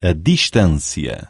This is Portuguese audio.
a distância.